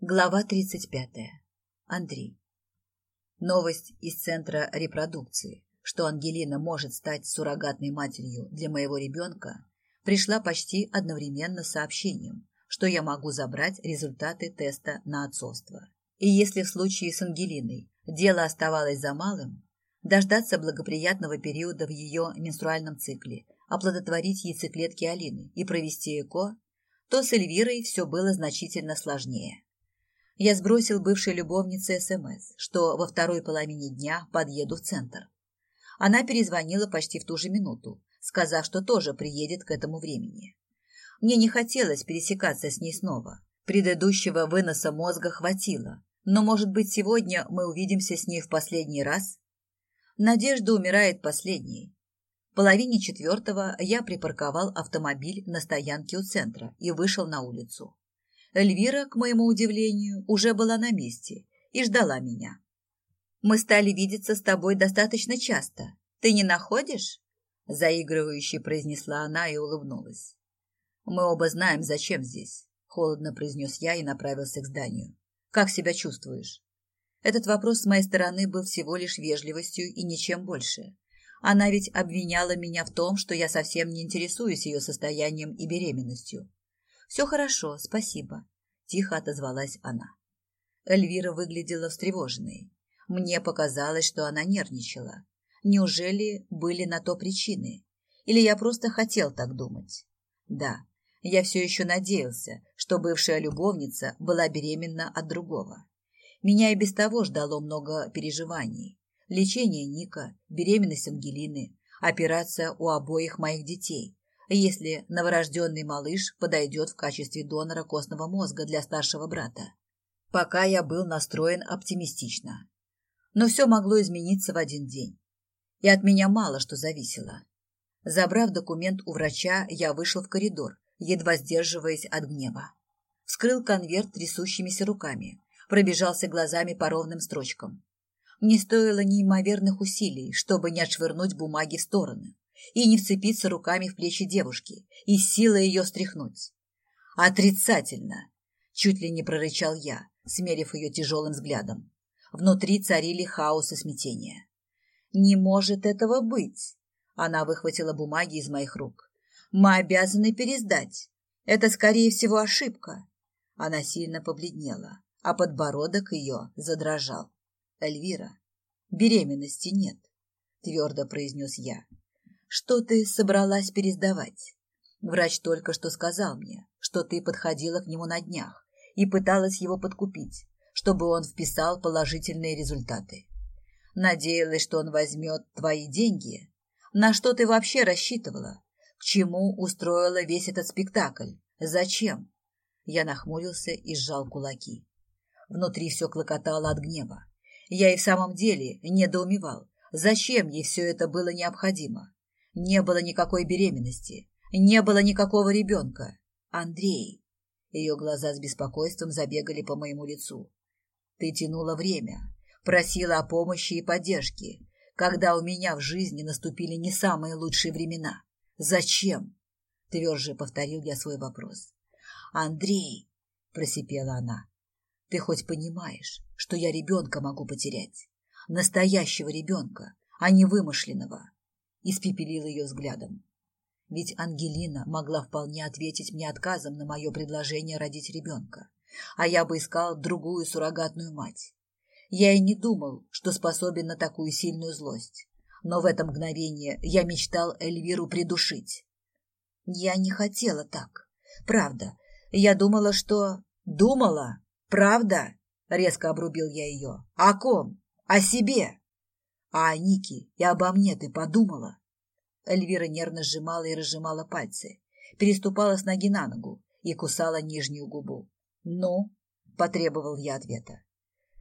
Глава 35. Андрей. Новость из Центра репродукции, что Ангелина может стать суррогатной матерью для моего ребенка, пришла почти одновременно с сообщением, что я могу забрать результаты теста на отцовство. И если в случае с Ангелиной дело оставалось за малым, дождаться благоприятного периода в ее менструальном цикле, оплодотворить яйцеклетки Алины и провести ЭКО, то с Эльвирой все было значительно сложнее. Я сбросил бывшей любовнице СМС, что во второй половине дня подъеду в центр. Она перезвонила почти в ту же минуту, сказав, что тоже приедет к этому времени. Мне не хотелось пересекаться с ней снова. Предыдущего выноса мозга хватило, но, может быть, сегодня мы увидимся с ней в последний раз? Надежда умирает последней. В половине четвертого я припарковал автомобиль на стоянке у центра и вышел на улицу. Эльвира, к моему удивлению, уже была на месте и ждала меня. «Мы стали видеться с тобой достаточно часто. Ты не находишь?» Заигрывающе произнесла она и улыбнулась. «Мы оба знаем, зачем здесь», — холодно произнес я и направился к зданию. «Как себя чувствуешь?» Этот вопрос с моей стороны был всего лишь вежливостью и ничем больше. Она ведь обвиняла меня в том, что я совсем не интересуюсь ее состоянием и беременностью. «Все хорошо, спасибо», – тихо отозвалась она. Эльвира выглядела встревоженной. Мне показалось, что она нервничала. Неужели были на то причины? Или я просто хотел так думать? Да, я все еще надеялся, что бывшая любовница была беременна от другого. Меня и без того ждало много переживаний. Лечение Ника, беременность Ангелины, операция у обоих моих детей, если новорожденный малыш подойдет в качестве донора костного мозга для старшего брата. Пока я был настроен оптимистично. Но все могло измениться в один день. И от меня мало что зависело. Забрав документ у врача, я вышел в коридор, едва сдерживаясь от гнева. Вскрыл конверт трясущимися руками, пробежался глазами по ровным строчкам. Мне стоило неимоверных усилий, чтобы не отшвырнуть бумаги в стороны и не вцепиться руками в плечи девушки и силой ее стряхнуть. «Отрицательно!» — чуть ли не прорычал я, смерив ее тяжелым взглядом. Внутри царили хаос и смятение. «Не может этого быть!» Она выхватила бумаги из моих рук. «Мы обязаны пересдать. Это, скорее всего, ошибка». Она сильно побледнела, а подбородок ее задрожал. «Эльвира, беременности нет», — твердо произнес я. Что ты собралась пересдавать? Врач только что сказал мне, что ты подходила к нему на днях и пыталась его подкупить, чтобы он вписал положительные результаты. Надеялась, что он возьмет твои деньги. На что ты вообще рассчитывала? К чему устроила весь этот спектакль? Зачем? Я нахмурился и сжал кулаки. Внутри все клокотало от гнева. Я и в самом деле недоумевал, зачем ей все это было необходимо. Не было никакой беременности, не было никакого ребенка. Андрей. Ее глаза с беспокойством забегали по моему лицу. Ты тянула время, просила о помощи и поддержке, когда у меня в жизни наступили не самые лучшие времена. Зачем? Тверже повторил я свой вопрос. Андрей, просипела она, ты хоть понимаешь, что я ребенка могу потерять? Настоящего ребенка, а не вымышленного испепелил ее взглядом. Ведь Ангелина могла вполне ответить мне отказом на мое предложение родить ребенка, а я бы искал другую суррогатную мать. Я и не думал, что способен на такую сильную злость, но в это мгновение я мечтал Эльвиру придушить. Я не хотела так. Правда. Я думала, что... Думала? Правда? Резко обрубил я ее. О ком? О себе. А о Нике и обо мне ты подумала? Эльвира нервно сжимала и разжимала пальцы, переступала с ноги на ногу и кусала нижнюю губу. «Ну?» – потребовал я ответа.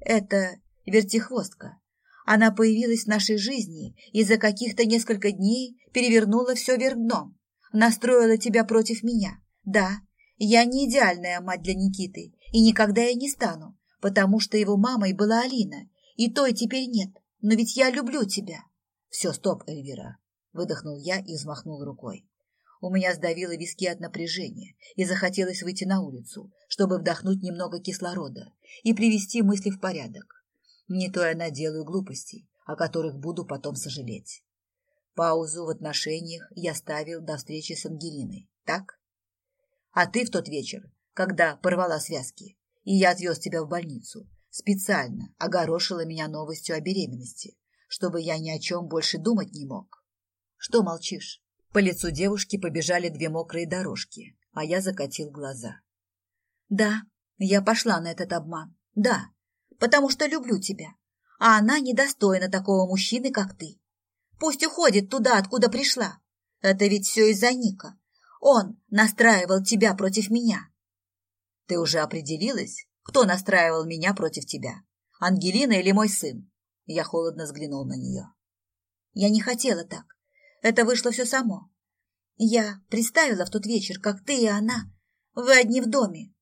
«Это вертихвостка. Она появилась в нашей жизни и за каких-то несколько дней перевернула все вверх дном. Настроила тебя против меня. Да, я не идеальная мать для Никиты и никогда я не стану, потому что его мамой была Алина, и той теперь нет. Но ведь я люблю тебя. Все, стоп, Эльвира. Выдохнул я и взмахнул рукой. У меня сдавило виски от напряжения и захотелось выйти на улицу, чтобы вдохнуть немного кислорода и привести мысли в порядок. Не то я наделаю глупостей, о которых буду потом сожалеть. Паузу в отношениях я ставил до встречи с Ангелиной, так? А ты в тот вечер, когда порвала связки, и я отвез тебя в больницу, специально огорошила меня новостью о беременности, чтобы я ни о чем больше думать не мог. Что молчишь? По лицу девушки побежали две мокрые дорожки, а я закатил глаза. «Да, я пошла на этот обман. Да, потому что люблю тебя. А она недостойна такого мужчины, как ты. Пусть уходит туда, откуда пришла. Это ведь все из-за Ника. Он настраивал тебя против меня». «Ты уже определилась, кто настраивал меня против тебя? Ангелина или мой сын?» Я холодно взглянул на нее. «Я не хотела так. Это вышло все само. Я представила в тот вечер, как ты и она, вы одни в доме.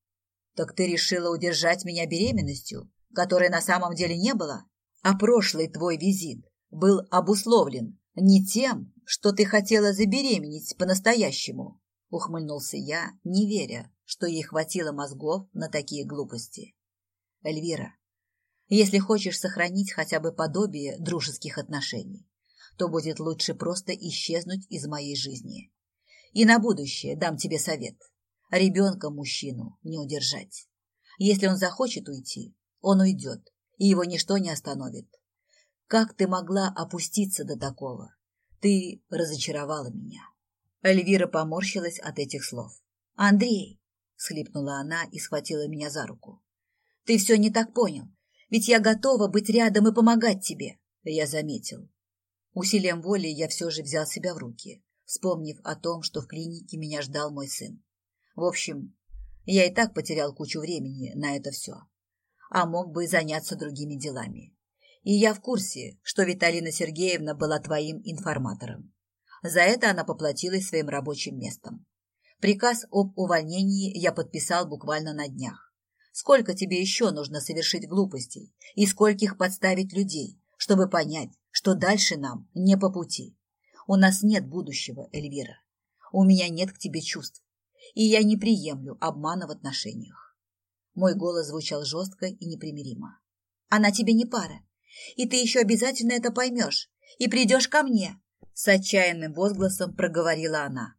Так ты решила удержать меня беременностью, которой на самом деле не было? А прошлый твой визит был обусловлен не тем, что ты хотела забеременеть по-настоящему, ухмыльнулся я, не веря, что ей хватило мозгов на такие глупости. Эльвира, если хочешь сохранить хотя бы подобие дружеских отношений, то будет лучше просто исчезнуть из моей жизни. И на будущее дам тебе совет. Ребенка мужчину не удержать. Если он захочет уйти, он уйдет, и его ничто не остановит. Как ты могла опуститься до такого? Ты разочаровала меня. Эльвира поморщилась от этих слов. «Андрей!» — схлипнула она и схватила меня за руку. «Ты все не так понял, ведь я готова быть рядом и помогать тебе!» Я заметил. Усилием воли я все же взял себя в руки, вспомнив о том, что в клинике меня ждал мой сын. В общем, я и так потерял кучу времени на это все, а мог бы заняться другими делами. И я в курсе, что Виталина Сергеевна была твоим информатором. За это она поплатилась своим рабочим местом. Приказ об увольнении я подписал буквально на днях. Сколько тебе еще нужно совершить глупостей и скольких подставить людей, чтобы понять, что дальше нам не по пути. У нас нет будущего, Эльвира. У меня нет к тебе чувств, и я не приемлю обмана в отношениях. Мой голос звучал жестко и непримиримо. Она тебе не пара, и ты еще обязательно это поймешь, и придешь ко мне, с отчаянным возгласом проговорила она.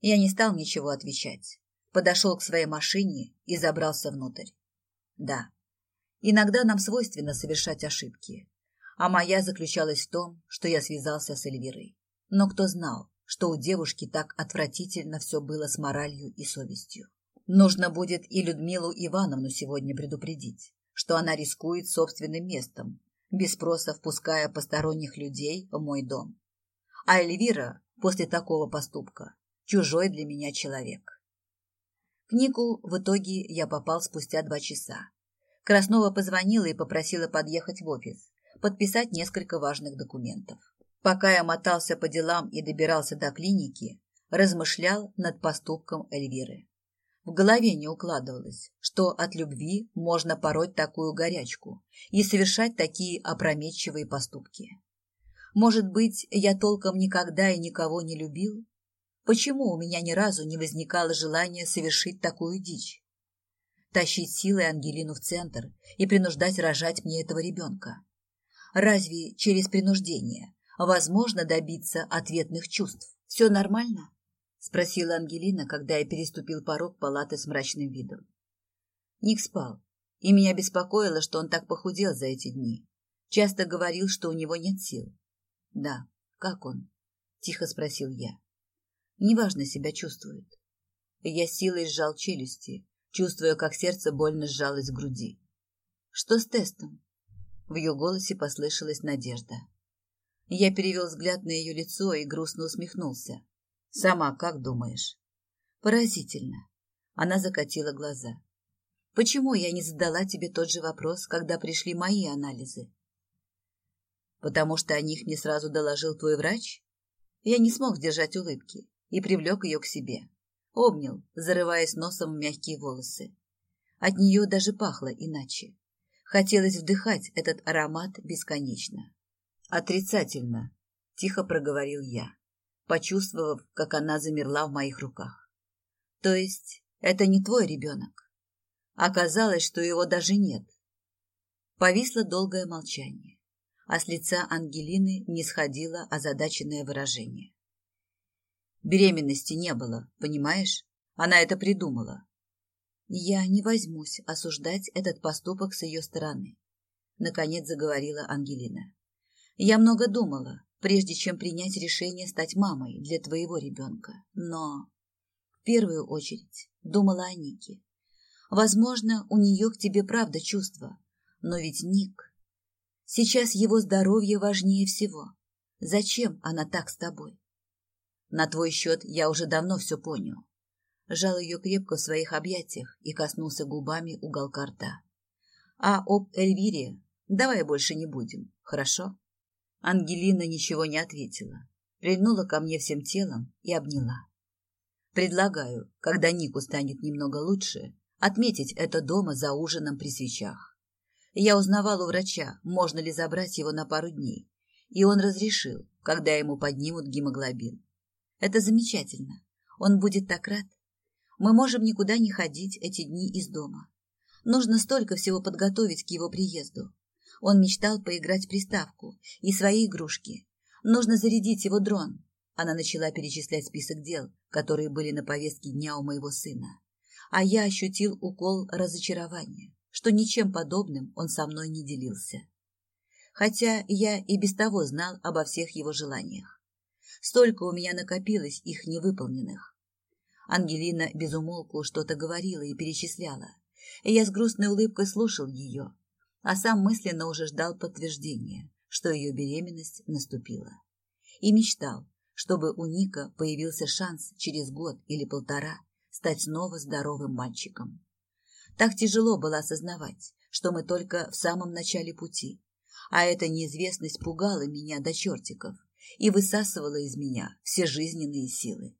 Я не стал ничего отвечать. Подошел к своей машине и забрался внутрь. Да, иногда нам свойственно совершать ошибки, а моя заключалась в том, что я связался с Эльвирой. Но кто знал, что у девушки так отвратительно все было с моралью и совестью. Нужно будет и Людмилу Ивановну сегодня предупредить, что она рискует собственным местом, без спроса впуская посторонних людей в мой дом. А Эльвира после такого поступка чужой для меня человек. К Нику в итоге я попал спустя два часа. Краснова позвонила и попросила подъехать в офис, подписать несколько важных документов. Пока я мотался по делам и добирался до клиники, размышлял над поступком Эльвиры. В голове не укладывалось, что от любви можно пороть такую горячку и совершать такие опрометчивые поступки. Может быть, я толком никогда и никого не любил? Почему у меня ни разу не возникало желания совершить такую дичь? Тащить силой Ангелину в центр и принуждать рожать мне этого ребенка. Разве через принуждение возможно добиться ответных чувств? Все нормально? Спросила Ангелина, когда я переступил порог палаты с мрачным видом. Ник спал, и меня беспокоило, что он так похудел за эти дни. Часто говорил, что у него нет сил. Да, как он? Тихо спросил я. Неважно себя чувствует. Я силой сжал челюсти, чувствуя, как сердце больно сжалось в груди. Что с тестом? В ее голосе послышалась надежда. Я перевел взгляд на ее лицо и грустно усмехнулся. «Сама как думаешь?» «Поразительно». Она закатила глаза. «Почему я не задала тебе тот же вопрос, когда пришли мои анализы?» «Потому что о них мне сразу доложил твой врач?» Я не смог сдержать улыбки и привлек ее к себе. Обнял, зарываясь носом в мягкие волосы. От нее даже пахло иначе. Хотелось вдыхать этот аромат бесконечно. «Отрицательно», — тихо проговорил я. почувствовав, как она замерла в моих руках. То есть это не твой ребенок? Оказалось, что его даже нет. Повисло долгое молчание, а с лица Ангелины не сходило озадаченное выражение. Беременности не было, понимаешь? Она это придумала. Я не возьмусь осуждать этот поступок с ее стороны. Наконец заговорила Ангелина. Я много думала, прежде чем принять решение стать мамой для твоего ребенка. Но в первую очередь думала о Нике. Возможно, у нее к тебе правда чувства, но ведь Ник... Сейчас его здоровье важнее всего. Зачем она так с тобой? На твой счет я уже давно все понял. Жал ее крепко в своих объятиях и коснулся губами уголка рта. А об Эльвире давай больше не будем, хорошо? Ангелина ничего не ответила, прильнула ко мне всем телом и обняла. Предлагаю, когда Нику станет немного лучше, отметить это дома за ужином при свечах. Я узнавала у врача, можно ли забрать его на пару дней, и он разрешил, когда ему поднимут гемоглобин. Это замечательно. Он будет так рад. Мы можем никуда не ходить эти дни из дома. Нужно столько всего подготовить к его приезду. Он мечтал поиграть в приставку и свои игрушки. Нужно зарядить его дрон. Она начала перечислять список дел, которые были на повестке дня у моего сына. А я ощутил укол разочарования, что ничем подобным он со мной не делился. Хотя я и без того знал обо всех его желаниях. Столько у меня накопилось их невыполненных. Ангелина безумолку что-то говорила и перечисляла. И я с грустной улыбкой слушал ее, а сам мысленно уже ждал подтверждения, что ее беременность наступила. И мечтал, чтобы у Ника появился шанс через год или полтора стать снова здоровым мальчиком. Так тяжело было осознавать, что мы только в самом начале пути, а эта неизвестность пугала меня до чертиков и высасывала из меня все жизненные силы.